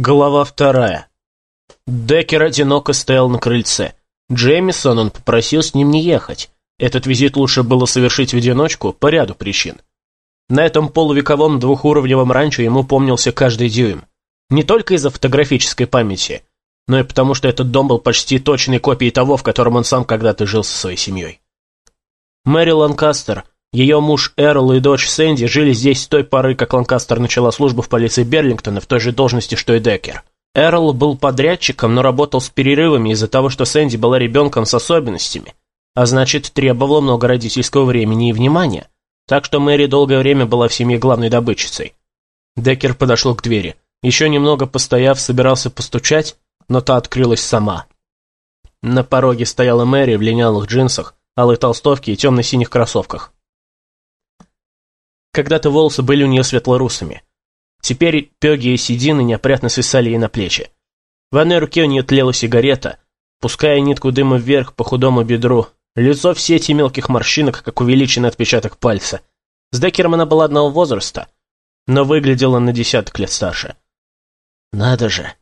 Глава вторая. Деккер одиноко стоял на крыльце. Джеймисон он попросил с ним не ехать. Этот визит лучше было совершить в одиночку по ряду причин. На этом полувековом двухуровневом ранчо ему помнился каждый дюйм. Не только из-за фотографической памяти, но и потому, что этот дом был почти точной копией того, в котором он сам когда-то жил со своей семьей. Мэри Ланкастер, ее муж Эрл и дочь Сэнди жили здесь с той поры, как Ланкастер начала службу в полиции Берлингтона в той же должности, что и Деккер. Эрл был подрядчиком, но работал с перерывами из-за того, что Сэнди была ребенком с особенностями, а значит, требовала много родительского времени и внимания. Так что Мэри долгое время была в семье главной добытчицей. Деккер подошел к двери. Еще немного постояв, собирался постучать, но та открылась сама. На пороге стояла Мэри в линялых джинсах, алой толстовке и темно-синих кроссовках. Когда-то волосы были у нее светлорусыми. Теперь пеги и седины неопрятно свисали ей на плечи. В одной руке у нее тлела сигарета, пуская нитку дыма вверх по худому бедру. Лицо в сети мелких морщинок, как увеличенный отпечаток пальца. С Деккером она была одного возраста, но выглядела на десяток лет старше. «Надо же!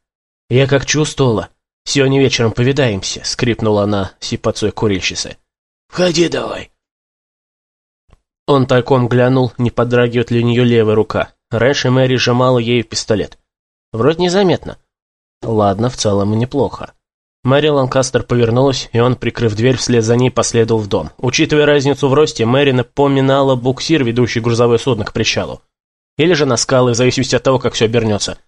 Я как чувствовала. Сегодня вечером повидаемся», — скрипнула она сипацой курильщицы. «Входи давай». Он тайком глянул, не подрагивает ли у нее левая рука. Раньше Мэри сжимала ею пистолет. Вроде незаметно. Ладно, в целом и неплохо. Мэри Ланкастер повернулась, и он, прикрыв дверь, вслед за ней последовал в дом. Учитывая разницу в росте, Мэри напоминала буксир, ведущий грузовое судно к причалу. Или же на скалы, в зависимости от того, как все обернется.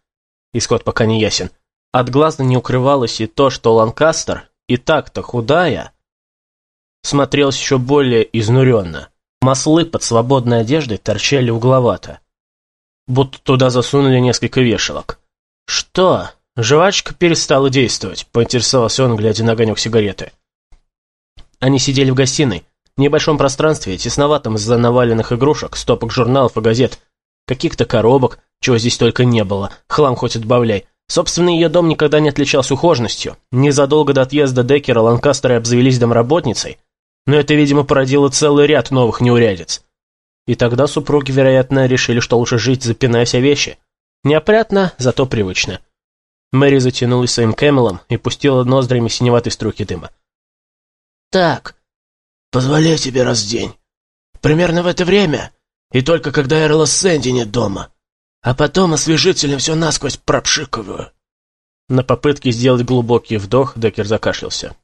Исход пока не ясен. От глаз не укрывалось и то, что Ланкастер, и так-то худая, смотрелась еще более изнуренно. Маслы под свободной одеждой торчали угловато. Будто туда засунули несколько вешалок. «Что? Жвачка перестала действовать», — поинтересовался он, глядя на огонек сигареты. Они сидели в гостиной, в небольшом пространстве, тесноватом из-за наваленных игрушек, стопок журналов и газет, каких-то коробок, чего здесь только не было, хлам хоть отбавляй. Собственно, ее дом никогда не отличался ухоженностью. Незадолго до отъезда Деккера Ланкастеры обзавелись домработницей, но это, видимо, породило целый ряд новых неурядиц. И тогда супруги, вероятно, решили, что лучше жить, запинаясь о вещи. Неопрятно, зато привычно. Мэри затянулась своим кэмелом и пустила ноздрями синеватой струйки дыма. «Так, позволяй тебе раз в день. Примерно в это время, и только когда Эрла Сэнди нет дома. А потом освежителем все насквозь пропшикиваю». На попытке сделать глубокий вдох Деккер закашлялся.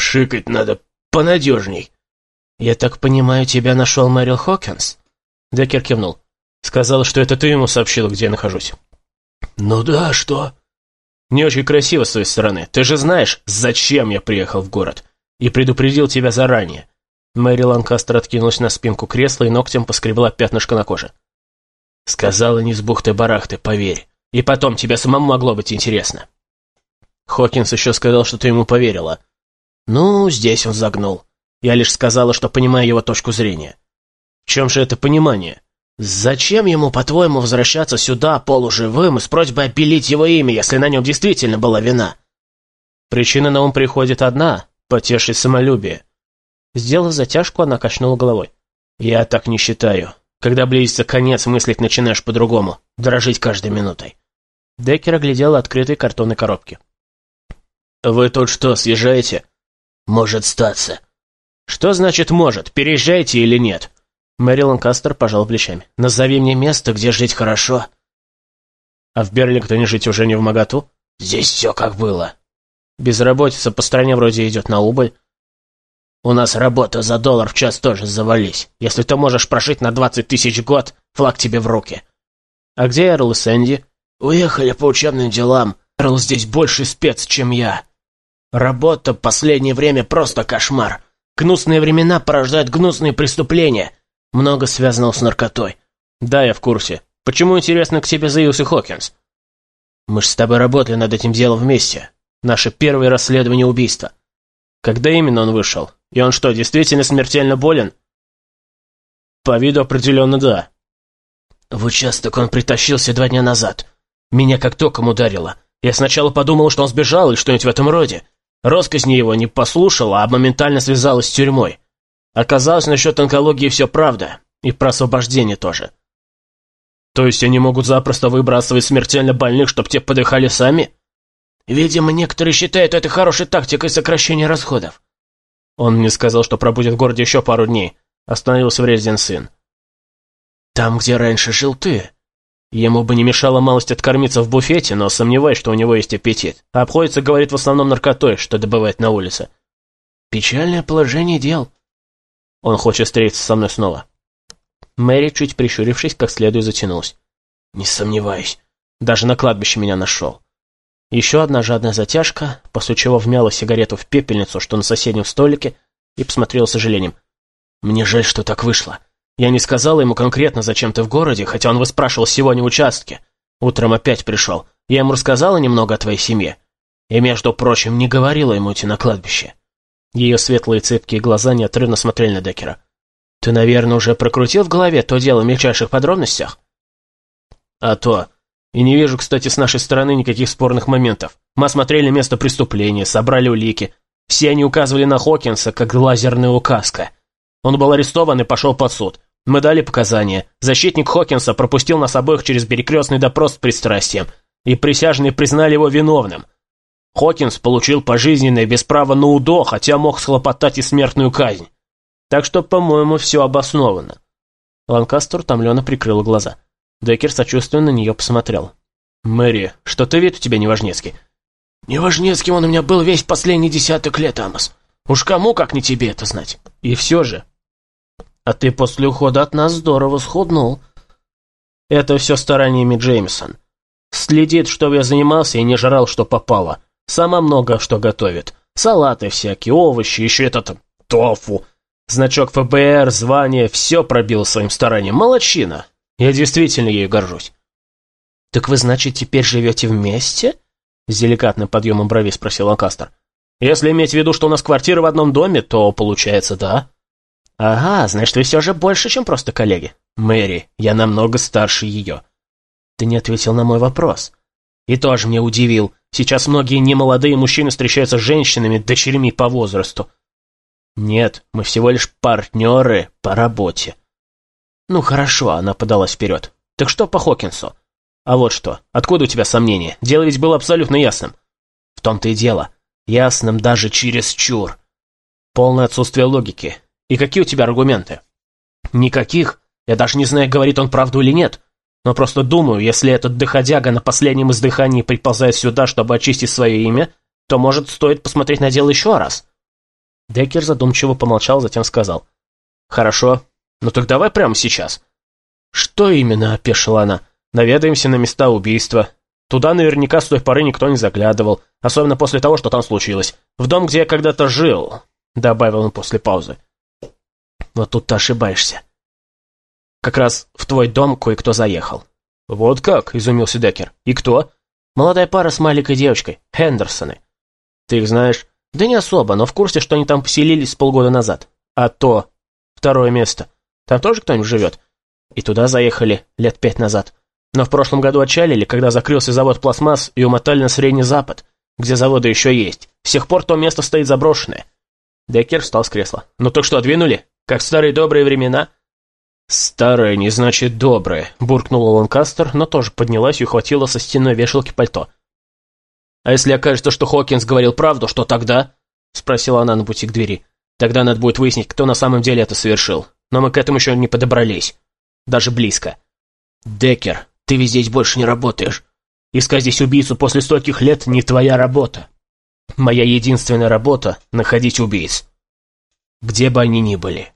Пшикать надо понадежней. «Я так понимаю, тебя нашел Мэрил Хокинс?» Деккер кивнул. «Сказал, что это ты ему сообщил, где я нахожусь». «Ну да, что?» «Не очень красиво с твоей стороны. Ты же знаешь, зачем я приехал в город. И предупредил тебя заранее». Мэри Ланкастер откинулась на спинку кресла и ногтем поскребла пятнышко на коже. «Сказала не с бухты-барахты, поверь. И потом, тебе самому могло быть интересно». Хокинс еще сказал, что ты ему поверила. Ну, здесь он загнул. Я лишь сказала, что понимаю его точку зрения. В чем же это понимание? Зачем ему, по-твоему, возвращаться сюда полуживым с просьбой опилить его имя, если на нем действительно была вина? Причина на ум приходит одна — потешить самолюбие. Сделав затяжку, она качнула головой. Я так не считаю. Когда близится конец, мыслить начинаешь по-другому, дрожить каждой минутой. Деккер оглядел открытые картонные коробки. «Вы тут что, съезжаете?» «Может статься». «Что значит «может»? Переезжайте или нет?» Мэри Ланкастер пожал плечами. «Назови мне место, где жить хорошо». «А в Берлингтоне жить уже не в моготу?» «Здесь все как было». «Безработица по стране вроде идет на убыль». «У нас работа за доллар в час тоже завались. Если ты можешь прожить на двадцать тысяч год, флаг тебе в руки». «А где Эрл и Сэнди?» «Уехали по учебным делам. Эрл здесь больше спец, чем я. Работа последнее время просто кошмар. Гнусные времена порождают гнусные преступления. Много связанного с наркотой. Да, я в курсе. Почему, интересно, к тебе заявился Хокинс? Мы же с тобой работали над этим делом вместе. Наше первое расследование убийства. Когда именно он вышел? И он что, действительно смертельно болен? По виду определенно да. В участок он притащился два дня назад. Меня как током ударило. Я сначала подумал, что он сбежал или что-нибудь в этом роде. Росказни его не послушала, а моментально связалась с тюрьмой. Оказалось, насчет онкологии все правда. И про освобождение тоже. То есть они могут запросто выбрасывать смертельно больных, чтобы те подыхали сами? Видимо, некоторые считают это хорошей тактикой сокращения расходов. Он мне сказал, что пробудет в городе еще пару дней. Остановился в резиденс Там, где раньше жил ты. Ему бы не мешало малость откормиться в буфете, но сомневаюсь, что у него есть аппетит. Обходится, говорит, в основном наркотой, что добывает на улице. Печальное положение дел. Он хочет встретиться со мной снова. Мэри, чуть прищурившись, как следует затянулась. Не сомневаюсь. Даже на кладбище меня нашел. Еще одна жадная затяжка, после чего вмяла сигарету в пепельницу, что на соседнем столике, и посмотрела с сожалением. «Мне жаль, что так вышло. Я не сказала ему конкретно, зачем ты в городе, хотя он выспрашивал сегодня в участке. Утром опять пришел. Я ему рассказала немного о твоей семье. И, между прочим, не говорила ему идти на кладбище». Ее светлые цепкие глаза неотрывно смотрели на Деккера. Ты, наверное, уже прокрутил в голове то дело в мельчайших подробностях? А то. И не вижу, кстати, с нашей стороны никаких спорных моментов. Мы осмотрели место преступления, собрали улики. Все они указывали на Хокинса, как лазерная указка. Он был арестован и пошел под суд. Мы дали показания. Защитник Хокинса пропустил нас обоих через перекрестный допрос с пристрастием, и присяжные признали его виновным. Хокинс получил пожизненное без права на УДО, хотя мог схлопотать и смертную казнь. Так что, по-моему, все обосновано». Ланкастер томленно прикрыл глаза. Деккер сочувственно на нее посмотрел. «Мэри, что-то вид у тебя неважнецкий». «Неважнецким он у меня был весь последний десяток лет, Амос. Уж кому, как не тебе это знать?» «И все же...» «А ты после ухода от нас здорово схуднул». «Это все стараниями Джеймсон. Следит, чтобы я занимался и не жрал, что попало. Сама много что готовит. Салаты всякие, овощи, еще этот тофу. Значок ФБР, звание, все пробил своим старанием. Молодчина. Я действительно ею горжусь. «Так вы, значит, теперь живете вместе?» С деликатным подъемом брови спросил Ланкастер. «Если иметь в виду, что у нас квартира в одном доме, то получается да». «Ага, значит, вы все же больше, чем просто коллеги». «Мэри, я намного старше ее». «Ты не ответил на мой вопрос». «И тоже мне удивил. Сейчас многие немолодые мужчины встречаются с женщинами, дочерьми по возрасту. «Нет, мы всего лишь партнеры по работе». «Ну хорошо», — она подалась вперед. «Так что по Хокинсу?» «А вот что, откуда у тебя сомнения? Дело ведь было абсолютно ясным». «В том-то и дело. Ясным даже через чур. Полное отсутствие логики. И какие у тебя аргументы?» «Никаких. Я даже не знаю, говорит он правду или нет. Но просто думаю, если этот доходяга на последнем издыхании приползает сюда, чтобы очистить свое имя, то, может, стоит посмотреть на дело еще раз. Деккер задумчиво помолчал, затем сказал. «Хорошо. Ну так давай прямо сейчас». «Что именно?» – опешила она. «Наведаемся на места убийства. Туда наверняка с той поры никто не заглядывал, особенно после того, что там случилось. В дом, где я когда-то жил», – добавил он после паузы. «Вот тут ты ошибаешься. Как раз в твой дом кое-кто заехал». «Вот как?» – изумился Деккер. «И кто?» «Молодая пара с маленькой девочкой, Хендерсоны». «Ты их знаешь?» Да не особо, но в курсе, что они там поселились полгода назад. А то... Второе место. Там тоже кто-нибудь живет? И туда заехали лет пять назад. Но в прошлом году отчалили, когда закрылся завод пластмасс и умотали на Средний Запад, где заводы еще есть. С тех пор то место стоит заброшенное. Деккер встал с кресла. «Ну так что, двинули? Как в старые добрые времена?» «Старое не значит доброе», — буркнула Ланкастер, но тоже поднялась и ухватила со стеной вешалки пальто. «А если окажется, что Хокинс говорил правду, что тогда?» — спросила она на пути к двери. «Тогда надо будет выяснить, кто на самом деле это совершил. Но мы к этому еще не подобрались. Даже близко. Деккер, ты ведь здесь больше не работаешь. Искать здесь убийцу после стольких лет не твоя работа. Моя единственная работа — находить убийц. Где бы они ни были».